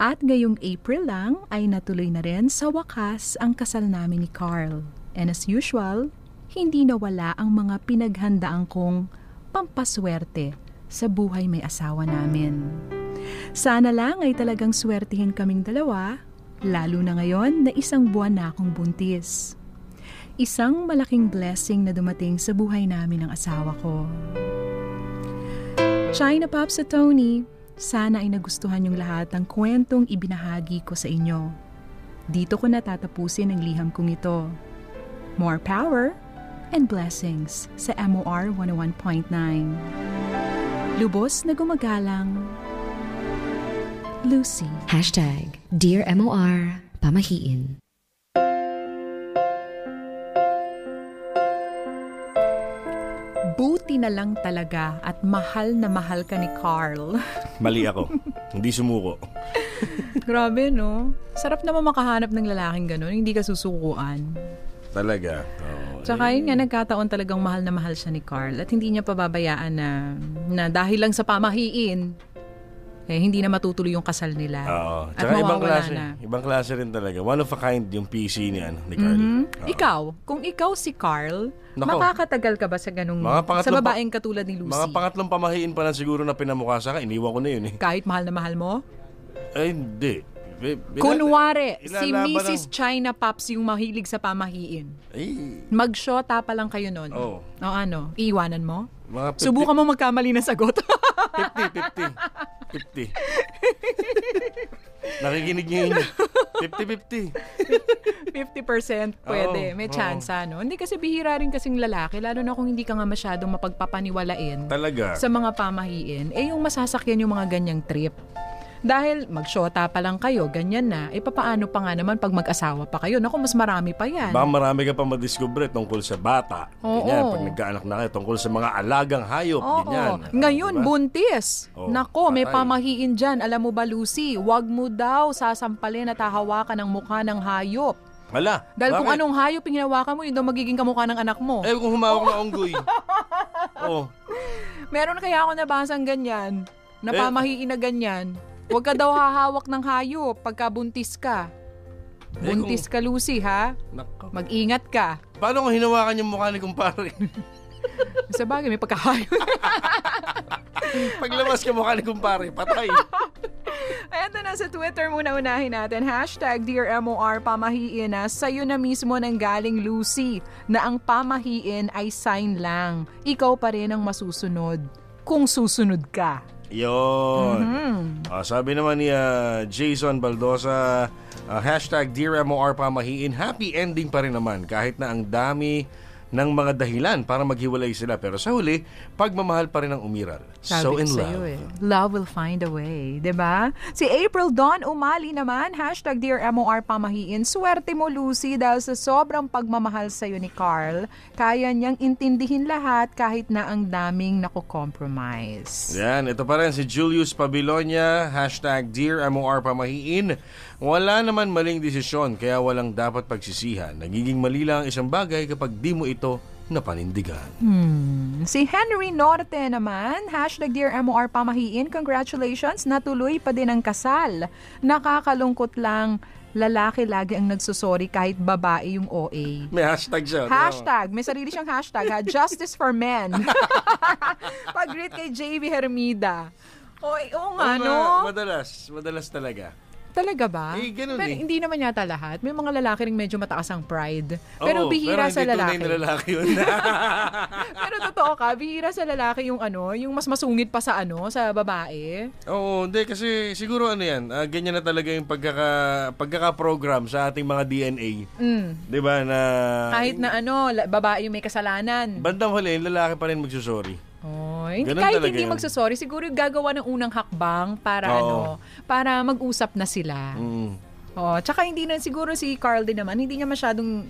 At ngayong April lang ay natuloy na rin sa wakas ang kasal namin ni Carl. And as usual, hindi nawala ang mga pinaghandaan kong pampaswerte sa buhay may asawa namin. Sana lang ay talagang swertihin kaming dalawa, lalo na ngayon na isang buwan na akong buntis. Isang malaking blessing na dumating sa buhay namin ng asawa ko. China Pops at Tony, sana ay nagustuhan yung lahat ng kwentong ibinahagi ko sa inyo. Dito ko natatapusin ang liham kong ito. More power and blessings sa MOR 101.9. Lubos na gumagalang, Lucy. Hashtag Dear MOR Pamahiin. Buti na lang talaga at mahal na mahal ka ni Carl. Mali ako. Hindi sumuko. Grabe, no? Sarap naman makahanap ng lalaking ganun, hindi ka susukuan. Talaga. Oo. Tsaka yun nga, nagkataon talagang mahal na mahal siya ni Carl at hindi niya pababayaan na, na dahil lang sa pamahiin, eh, hindi na matutuloy yung kasal nila. Oo. At Tsaka ibang klase. na. Ibang klase rin talaga. One of a kind yung PC ni, ano, ni Carl. Mhm. Oo. Ikaw, kung ikaw si Carl, Nako. makakatagal ka ba sa ganung sa babaeng katulad ni Lucy? Mga pangatlong pamahiin pa lang siguro na pinamukha sa akin. Iniwan ko na yun eh. Kahit mahal na mahal mo? Ay, hindi. Kunwari, si Mrs. ng- China Pops yung mahilig sa pamahiin. Ay, Mag-shota pa lang kayo nun. Oo. O ano, iiwanan mo? Mga 50, Subukan mo magkamali ng sagot. 50, 50. 50. Nakikinig niyo yun. 50-50. 50% pwede. Oo, May oo. chance, no? Hindi kasi bihira rin kasing lalaki, lalo na kung hindi ka nga masyadong mapagpapaniwalain Talaga. sa mga pamahiin, eh yung masasakyan yung mga ganyang trip. Dahil magsyota pa lang kayo, ganyan na, eh papaano pa nga naman pag mag-asawa pa kayo? Naku, mas marami pa yan. Baka marami ka pa madiscover tungkol sa bata. Oo. Ganyan, pag nagkaanak na kayo, tungkol sa mga alagang hayop. Oo. Ganyan. Ngayon, Diba? buntis. Oo, Nako, may patay. pamahiin dyan. Alam mo ba, Lucy, wag mo daw sasampalin at hahawakan ng mukha ng hayop. Hala, Dahil kung bakit? anong hayop yung hinawakan mo, yun daw magiging kamukha ng anak mo. Eh, kung humawak na unggoy. oh, Meron kaya ako nabasang ganyan, na Eh. pamahiin na ganyan. Huwag ka daw hahawak ng hayop pagka buntis ka. Eh, Buntis ka, Lucy, ha? nako. Mag-ingat ka. Paano kung hinawakan yung mukha ni kumpare? Sa bagay, may pagkahayop. Paglabas ka mukha ni kumpare, patay. Eto na sa Twitter muna unahin natin. Hashtag Dear MOR Pamahiin na sa'yo na mismo nang galing Lucy na ang pamahiin ay sign lang. Ikaw pa rin ang masusunod kung susunod ka. Yon. Mhm. Ah, sabi naman ni ah, Jason Baldosa, ah, hashtag Dear MOR Pamahiin, happy ending pa rin naman kahit na ang dami ng mga dahilan para maghiwalay sila. Pero sa huli, pagmamahal pa rin ang umiral. Sabi so in love. eh. Love will find a way. ba? Si April Dawn Umali naman, hashtag Dear MOR Pamahiin, swerte mo Lucy dahil sa sobrang pagmamahal sa'yo ni Carl, kaya niyang intindihin lahat kahit na ang daming nako-compromise. Yan, ito pa rin si Julius Pabilonia, hashtag Dear MOR Pamahiin. Wala naman maling desisyon, kaya walang dapat pagsisihan. Nagiging mali lang ang isang bagay kapag di mo ito napanindigan. Hmm. Si Henry Norte naman, hashtag Dear MOR Pamahiin, congratulations, natuloy pa din ang kasal. Nakakalungkot lang, lalaki lagi ang nagsusori kahit babae yung OA. May hashtag siya. Hashtag, may sarili siyang hashtag ha, Justice for Men. Pag-greet kay JV Hermida. Oy, oo nga, Oo no? Madalas, madalas talaga. Talaga ba? Eh, ganun Pero eh. hindi naman yata lahat. May mga lalaki ring medyo mataas ang pride. Pero Oo, bihira pero sa hindi tunay lalaki. na lalaki yun. Pero totoo ka, bihira sa lalaki yung ano, yung mas masungit pa sa ano, sa babae. Oo, hindi kasi siguro ano yan, ah, ganyan na talaga yung pagkaka, pagkaka-program sa ating mga DNA. Mm. 'Di ba na Kahit na ano, la- babae yung may kasalanan. bandang huli, yung lalaki pa rin magsusorry. Oh, hindi, kahit hindi yun. magsasorry, siguro yung gagawa ng unang hakbang para Oo. ano, para mag-usap na sila. Mm. Oh, tsaka hindi na siguro si Carl din naman, hindi niya masyadong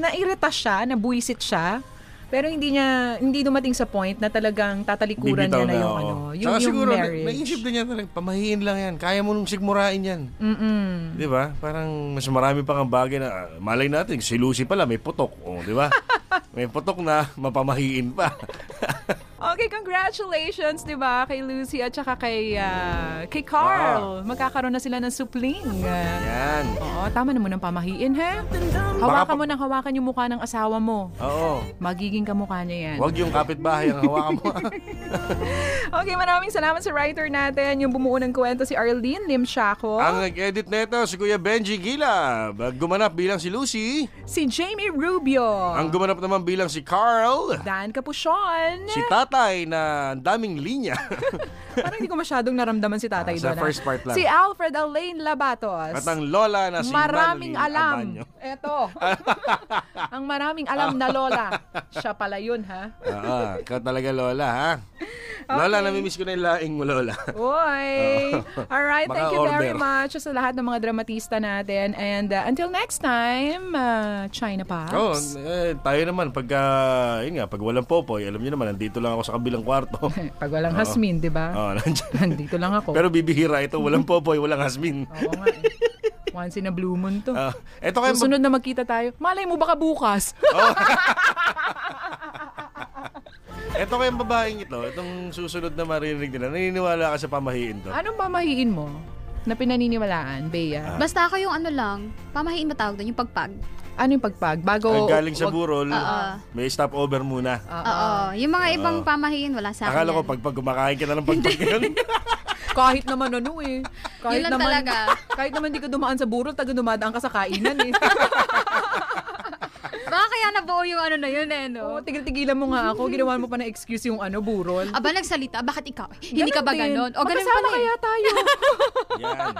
nairita siya, nabuisit siya. Pero hindi niya hindi dumating sa point na talagang tatalikuran Bibitaw niya na, yung oo. ano, yung, Tsaka yung siguro, na- marriage. naisip din niya talaga, pamahiin lang yan. Kaya mo nung sigmurain yan. Mm-mm. Di ba? Parang mas marami pa ang bagay na, ah, malay natin, si Lucy pala may putok. O, di ba? may putok na, mapamahiin pa. Okay, congratulations, 'di ba, kay Lucy at saka kay ah, kay Carl. Magkakaroon na sila ng supling. yan. Oo, tama na mo ng pamahiin, ha? Hawakan mo ng hawakan yung mukha ng asawa mo. Oo. Magiging kamukha niya yan. Huwag yung kapitbahay ang hawakan mo. Okay, maraming salamat sa writer natin, yung bumuo ng kwento si Arlene Lim Shaco, ang nag-edit nito, si Kuya Benji Gila. Gumanap bilang si Lucy. si Jamie Rubio, Ang gumanap naman bilang si Carl. Dan Capuchon. Si Tatay na daming linya. Parang hindi ko masyadong naramdaman si tatay Ah, sa doon. ah. first part lang. Si Alfred Alain Labatos. At ang lola na si maraming Madeline alam. Abanyo. Eto. ang maraming alam na lola. Siya pala yun, ha? Oo, ikaw talaga lola ha. Lola, namimiss ko na yung laing mo, Lola. Oy! Alright, thank you very Maka-order. much sa lahat ng mga dramatista natin. And uh, until next time, uh, China Pops. Oo, eh, tayo naman, pagka, yun nga, pag walang popoy, alam niyo naman, nandito lang ako sa kabilang kwarto. Pag walang Oo. hasmin, di ba? Oo, nandyan. Nandito lang ako. Pero bibihira ito, walang popoy, walang hasmin. Oo nga eh. Once in a blue moon to. Ah, eto kayo, Susunod na magkita tayo. Malay mo baka bukas. eto kayong babaeng ito, itong susunod na marinig nila, naniniwala ka sa pamahiin to. Anong pamahiin mo na pinaniniwalaan, Bea? Basta ako yung ano lang, pamahiin ba tawag doon, yung pagpag. Ano yung pagpag? Bago... Ang galing sa burol, Oo. may stopover muna. Oo. Yung mga ibang Oo. pamahiin, wala sa akin Akala ko yan. pag, pag kumakain ka na ng pagpag ngayon. Kahit naman ano eh. Kahit Yun lang naman, talaga. Kahit naman di ka dumaan sa burol, taga dumadaan ka sa kainan eh. Baka kaya nabuo yung ano na yun eh, Oo, no? tigil-tigilan mo nga ako. Ginawa mo pa na excuse yung ano, burol. Aba, nagsalita, bakit ikaw? Hindi ka ba din. ganon? O ganun Magkasama pala eh. kaya tayo. Yan.